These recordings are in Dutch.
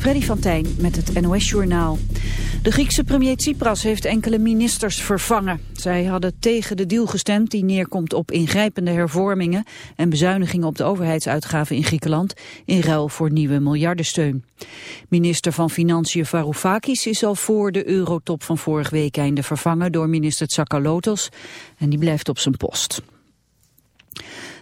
Freddy van Tijn met het NOS-journaal. De Griekse premier Tsipras heeft enkele ministers vervangen. Zij hadden tegen de deal gestemd die neerkomt op ingrijpende hervormingen... en bezuinigingen op de overheidsuitgaven in Griekenland... in ruil voor nieuwe miljardensteun. Minister van Financiën Varoufakis is al voor de eurotop van vorig week einde vervangen... door minister Tsakalotos en die blijft op zijn post.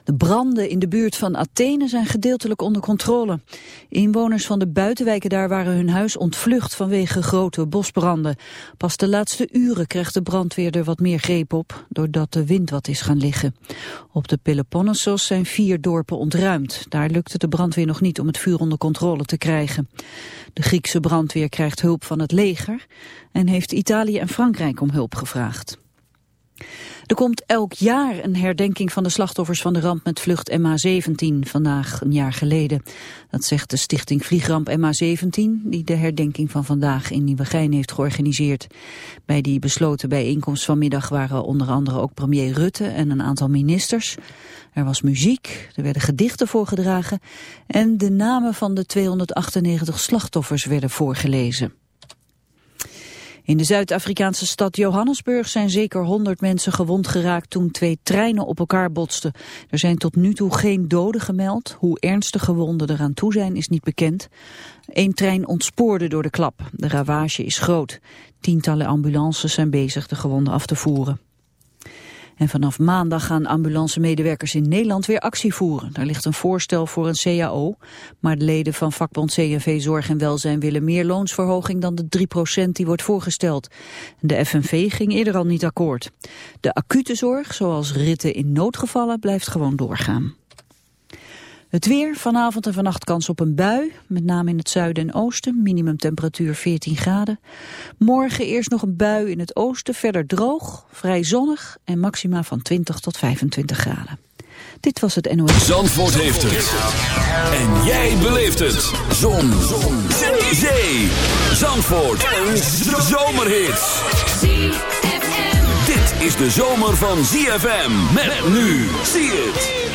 De branden in de buurt van Athene zijn gedeeltelijk onder controle. Inwoners van de buitenwijken daar waren hun huis ontvlucht vanwege grote bosbranden. Pas de laatste uren kreeg de brandweer er wat meer greep op, doordat de wind wat is gaan liggen. Op de Peloponnesos zijn vier dorpen ontruimd. Daar lukte de brandweer nog niet om het vuur onder controle te krijgen. De Griekse brandweer krijgt hulp van het leger en heeft Italië en Frankrijk om hulp gevraagd. Er komt elk jaar een herdenking van de slachtoffers van de ramp met vlucht MH17, vandaag een jaar geleden. Dat zegt de stichting Vliegramp MH17, die de herdenking van vandaag in Nieuwegein heeft georganiseerd. Bij die besloten bijeenkomst vanmiddag waren onder andere ook premier Rutte en een aantal ministers. Er was muziek, er werden gedichten voorgedragen en de namen van de 298 slachtoffers werden voorgelezen. In de Zuid-Afrikaanse stad Johannesburg zijn zeker 100 mensen gewond geraakt toen twee treinen op elkaar botsten. Er zijn tot nu toe geen doden gemeld. Hoe ernstig gewonden eraan toe zijn is niet bekend. Eén trein ontspoorde door de klap. De ravage is groot. Tientallen ambulances zijn bezig de gewonden af te voeren. En vanaf maandag gaan ambulancemedewerkers in Nederland weer actie voeren. Er ligt een voorstel voor een CAO, maar de leden van vakbond CNV Zorg en Welzijn willen meer loonsverhoging dan de 3% die wordt voorgesteld. De FNV ging eerder al niet akkoord. De acute zorg, zoals ritten in noodgevallen, blijft gewoon doorgaan. Het weer, vanavond en vannacht kans op een bui, met name in het zuiden en oosten, minimumtemperatuur 14 graden. Morgen eerst nog een bui in het oosten, verder droog, vrij zonnig en maxima van 20 tot 25 graden. Dit was het NOS. Zandvoort heeft het. En jij beleeft het. Zon. Zon. Zee. Zandvoort. Een zomerhit. Dit is de zomer van ZFM. Met nu. Zie het.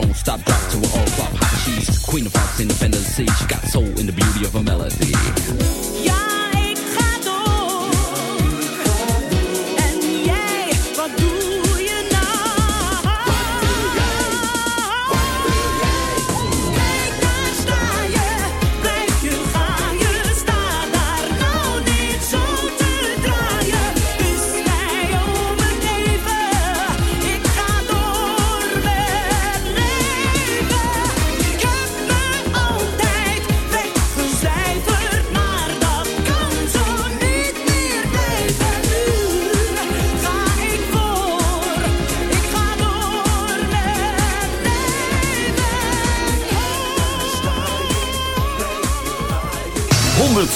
won't stop, drop to a all flop. She's queen of hearts, the fantasy. She got soul in the beauty of her melody. Yeah.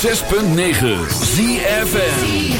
106.9 ZFN